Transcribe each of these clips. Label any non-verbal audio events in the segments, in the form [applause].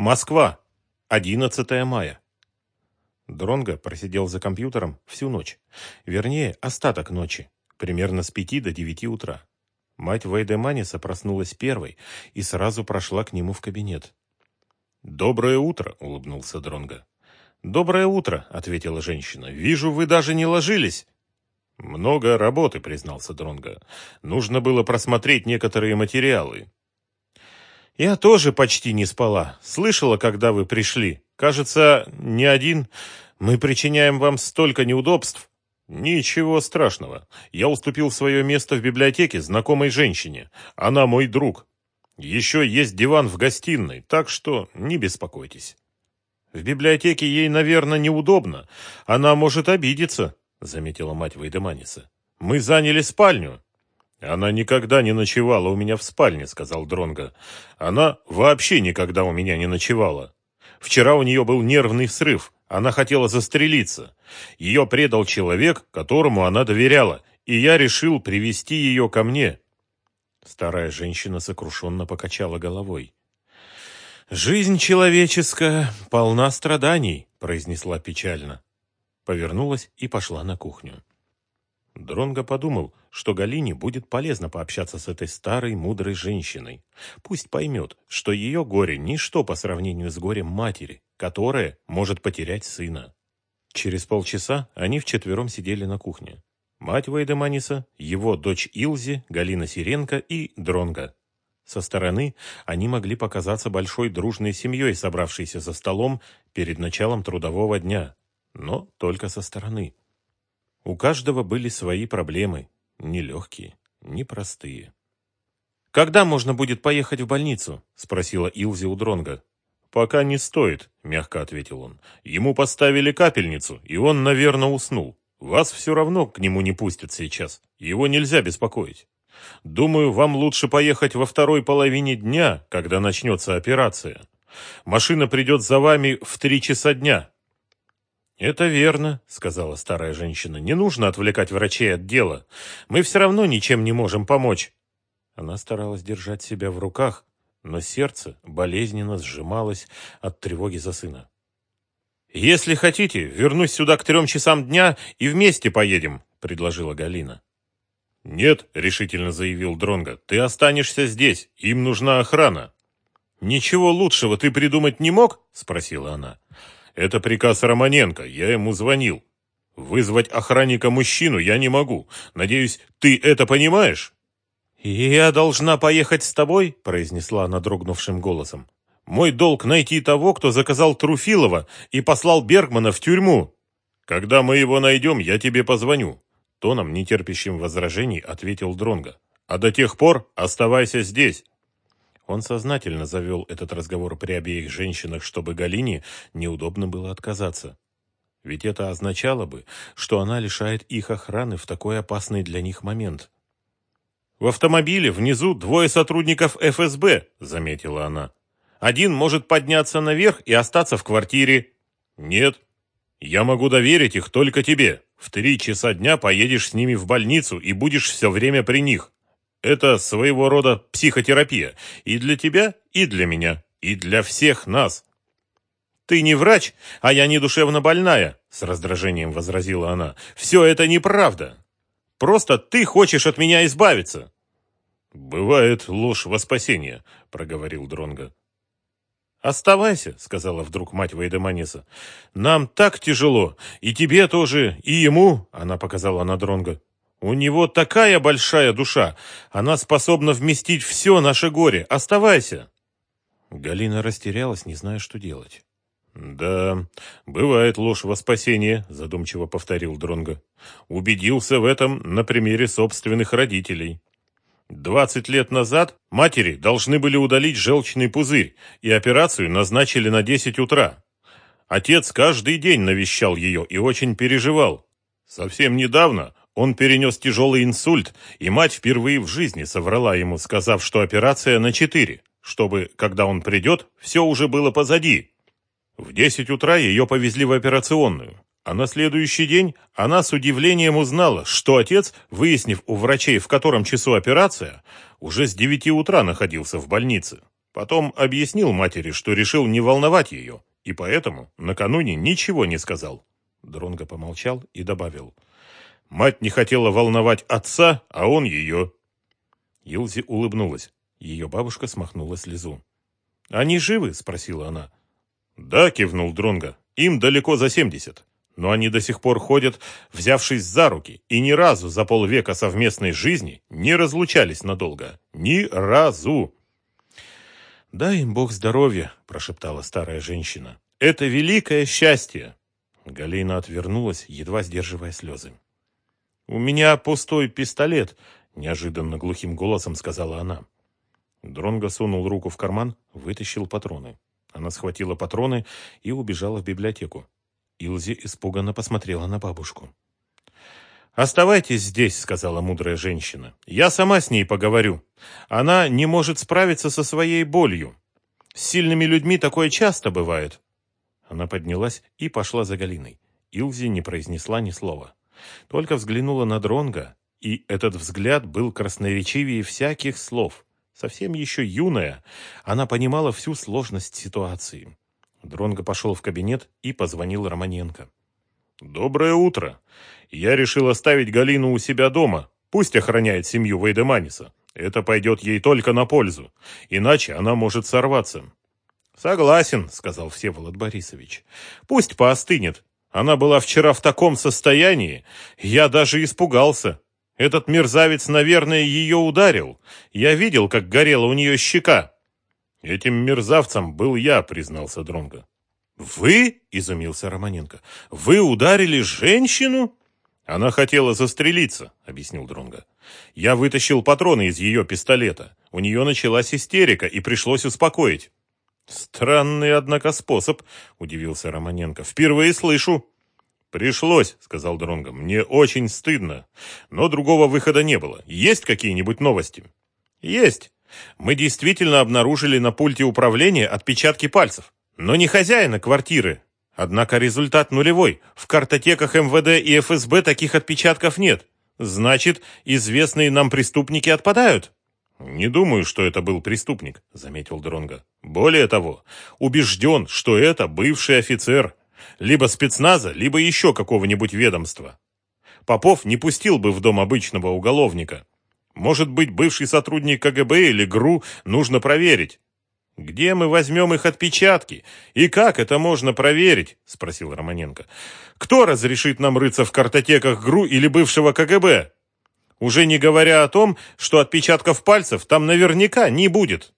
Москва. 11 мая. Дронго просидел за компьютером всю ночь. Вернее, остаток ночи. Примерно с 5 до 9 утра. Мать Вейдеманиса проснулась первой и сразу прошла к нему в кабинет. «Доброе утро», — улыбнулся Дронго. «Доброе утро», — ответила женщина. «Вижу, вы даже не ложились». «Много работы», — признался Дронго. «Нужно было просмотреть некоторые материалы». «Я тоже почти не спала. Слышала, когда вы пришли. Кажется, не один. Мы причиняем вам столько неудобств». «Ничего страшного. Я уступил свое место в библиотеке знакомой женщине. Она мой друг. Еще есть диван в гостиной, так что не беспокойтесь». «В библиотеке ей, наверное, неудобно. Она может обидеться», — заметила мать Вейдеманиса. «Мы заняли спальню». «Она никогда не ночевала у меня в спальне», — сказал Дронго. «Она вообще никогда у меня не ночевала. Вчера у нее был нервный срыв. Она хотела застрелиться. Ее предал человек, которому она доверяла, и я решил привести ее ко мне». Старая женщина сокрушенно покачала головой. «Жизнь человеческая полна страданий», — произнесла печально. Повернулась и пошла на кухню. Дронго подумал, что Галине будет полезно пообщаться с этой старой мудрой женщиной. Пусть поймет, что ее горе – ничто по сравнению с горем матери, которая может потерять сына. Через полчаса они вчетвером сидели на кухне. Мать Вейдеманиса, его дочь Илзи, Галина Сиренко и Дронго. Со стороны они могли показаться большой дружной семьей, собравшейся за столом перед началом трудового дня. Но только со стороны. У каждого были свои проблемы, нелегкие, непростые. «Когда можно будет поехать в больницу?» – спросила Илзи у Дронга. «Пока не стоит», – мягко ответил он. «Ему поставили капельницу, и он, наверное, уснул. Вас все равно к нему не пустят сейчас. Его нельзя беспокоить. Думаю, вам лучше поехать во второй половине дня, когда начнется операция. Машина придет за вами в три часа дня. «Это верно», — сказала старая женщина. «Не нужно отвлекать врачей от дела. Мы все равно ничем не можем помочь». Она старалась держать себя в руках, но сердце болезненно сжималось от тревоги за сына. «Если хотите, вернусь сюда к трем часам дня и вместе поедем», — предложила Галина. «Нет», — решительно заявил Дронго, — «ты останешься здесь, им нужна охрана». «Ничего лучшего ты придумать не мог?» — спросила она. Это приказ Романенко, я ему звонил. Вызвать охранника-мужчину я не могу. Надеюсь, ты это понимаешь?» «Я должна поехать с тобой», — произнесла она дрогнувшим голосом. «Мой долг найти того, кто заказал Труфилова и послал Бергмана в тюрьму. Когда мы его найдем, я тебе позвоню», — тоном, нетерпящим возражений, ответил Дронга. «А до тех пор оставайся здесь». Он сознательно завел этот разговор при обеих женщинах, чтобы Галине неудобно было отказаться. Ведь это означало бы, что она лишает их охраны в такой опасный для них момент. «В автомобиле внизу двое сотрудников ФСБ», — заметила она. «Один может подняться наверх и остаться в квартире». «Нет, я могу доверить их только тебе. В три часа дня поедешь с ними в больницу и будешь все время при них. Это своего рода психотерапия. И для тебя, и для меня, и для всех нас. Ты не врач, а я не душевно больная, с раздражением возразила она. Все это неправда. Просто ты хочешь от меня избавиться. Бывает ложь во спасение, проговорил Дронга. «Оставайся», — сказала вдруг мать Вейдеманиса. «Нам так тяжело, и тебе тоже, и ему», — она показала на Дронга. У него такая большая душа, она способна вместить все наше горе. Оставайся!» Галина растерялась, не зная, что делать. «Да, бывает ложь во спасение», — задумчиво повторил Дронго. «Убедился в этом на примере собственных родителей. Двадцать лет назад матери должны были удалить желчный пузырь, и операцию назначили на десять утра. Отец каждый день навещал ее и очень переживал. Совсем недавно он перенес тяжелый инсульт, и мать впервые в жизни соврала ему, сказав, что операция на четыре, чтобы, когда он придет, все уже было позади. В десять утра ее повезли в операционную, а на следующий день она с удивлением узнала, что отец, выяснив у врачей, в котором часу операция, уже с девяти утра находился в больнице. Потом объяснил матери, что решил не волновать ее, и поэтому накануне ничего не сказал. Дронго помолчал и добавил. Мать не хотела волновать отца, а он ее. Илзи улыбнулась. Ее бабушка смахнула слезу. «Они живы?» – спросила она. «Да», – кивнул Дронго. «Им далеко за семьдесят. Но они до сих пор ходят, взявшись за руки, и ни разу за полвека совместной жизни не разлучались надолго. Ни разу!» «Дай им Бог здоровья», – прошептала старая женщина. «Это великое счастье!» Галина отвернулась, едва сдерживая слезы. «У меня пустой пистолет», – неожиданно глухим голосом сказала она. Дронго сунул руку в карман, вытащил патроны. Она схватила патроны и убежала в библиотеку. Илзи испуганно посмотрела на бабушку. «Оставайтесь здесь», — сказала мудрая женщина. «Я сама с ней поговорю. Она не может справиться со своей болью. С сильными людьми такое часто бывает». Она поднялась и пошла за Галиной. Илзи не произнесла ни слова. Только взглянула на Дронга, и этот взгляд был красноречивее всяких слов. Совсем еще юная, она понимала всю сложность ситуации. Дронго пошел в кабинет и позвонил Романенко. «Доброе утро. Я решил оставить Галину у себя дома. Пусть охраняет семью Вейдеманиса. Это пойдет ей только на пользу. Иначе она может сорваться». «Согласен», — сказал Всеволод Борисович. «Пусть поостынет. Она была вчера в таком состоянии. Я даже испугался. Этот мерзавец, наверное, ее ударил. Я видел, как горела у нее щека. Этим мерзавцем был я, признался Дронго. Вы? изумился Романенко. Вы ударили женщину? Она хотела застрелиться, объяснил Дронго. Я вытащил патроны из ее пистолета. У нее началась истерика, и пришлось успокоить. Странный, однако, способ, удивился Романенко. Впервые слышу. «Пришлось», — сказал Дронго. «Мне очень стыдно. Но другого выхода не было. Есть какие-нибудь новости?» «Есть. Мы действительно обнаружили на пульте управления отпечатки пальцев. Но не хозяина квартиры. Однако результат нулевой. В картотеках МВД и ФСБ таких отпечатков нет. Значит, известные нам преступники отпадают?» «Не думаю, что это был преступник», — заметил Дронго. «Более того, убежден, что это бывший офицер» либо спецназа, либо еще какого-нибудь ведомства. Попов не пустил бы в дом обычного уголовника. Может быть, бывший сотрудник КГБ или ГРУ нужно проверить. «Где мы возьмем их отпечатки? И как это можно проверить?» – спросил Романенко. «Кто разрешит нам рыться в картотеках ГРУ или бывшего КГБ? Уже не говоря о том, что отпечатков пальцев там наверняка не будет».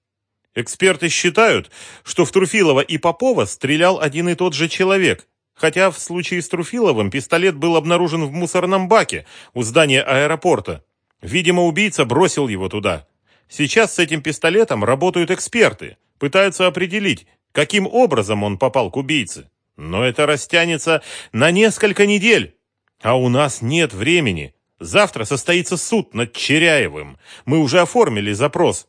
Эксперты считают, что в Труфилова и Попова стрелял один и тот же человек, хотя в случае с Труфиловым пистолет был обнаружен в мусорном баке у здания аэропорта. Видимо, убийца бросил его туда. Сейчас с этим пистолетом работают эксперты, пытаются определить, каким образом он попал к убийце. Но это растянется на несколько недель. А у нас нет времени. Завтра состоится суд над Черяевым. Мы уже оформили запрос.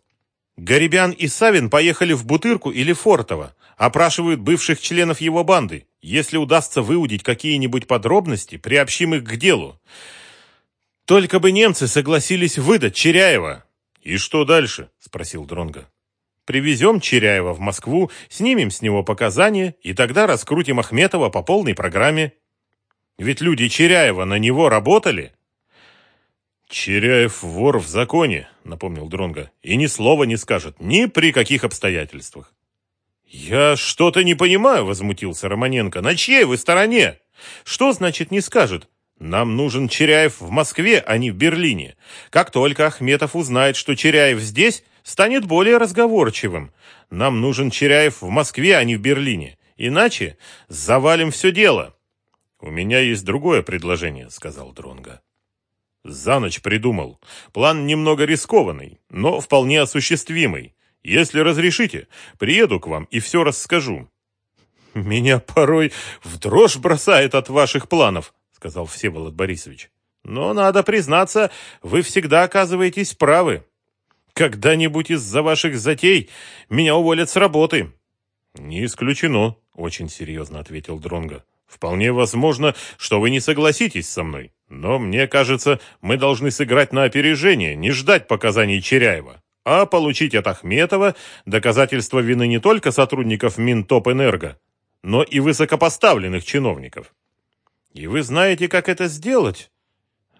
Гарибян и Савин поехали в Бутырку или Фортово, опрашивают бывших членов его банды. Если удастся выудить какие-нибудь подробности, приобщим их к делу. Только бы немцы согласились выдать Черяева. И что дальше? спросил Дронга. Привезем Черяева в Москву, снимем с него показания и тогда раскрутим Ахметова по полной программе. Ведь люди Черяева на него работали. «Черяев вор в законе», — напомнил Дронга, «и ни слова не скажет, ни при каких обстоятельствах». «Я что-то не понимаю», — возмутился Романенко. «На чьей вы стороне? Что значит не скажет? Нам нужен Черяев в Москве, а не в Берлине. Как только Ахметов узнает, что Черяев здесь, станет более разговорчивым. Нам нужен Черяев в Москве, а не в Берлине. Иначе завалим все дело». «У меня есть другое предложение», — сказал Дронга. За ночь придумал. План немного рискованный, но вполне осуществимый. Если разрешите, приеду к вам и все расскажу. [laughs] Меня порой в дрожь бросает от ваших планов, сказал Всеволод Борисович. Но надо признаться, вы всегда оказываетесь правы. Когда-нибудь из-за ваших затей меня уволят с работы. Не исключено, очень серьезно ответил Дронга. Вполне возможно, что вы не согласитесь со мной. Но мне кажется, мы должны сыграть на опережение, не ждать показаний Черяева. а получить от Ахметова доказательства вины не только сотрудников Минтопэнерго, но и высокопоставленных чиновников. И вы знаете, как это сделать?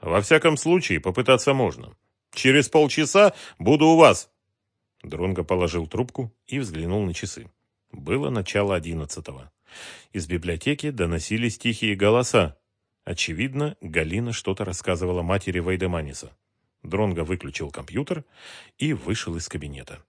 Во всяком случае, попытаться можно. Через полчаса буду у вас. Дронго положил трубку и взглянул на часы. Было начало одиннадцатого. Из библиотеки доносились тихие голоса. Очевидно, Галина что-то рассказывала матери Вайдеманиса. Дронго выключил компьютер и вышел из кабинета.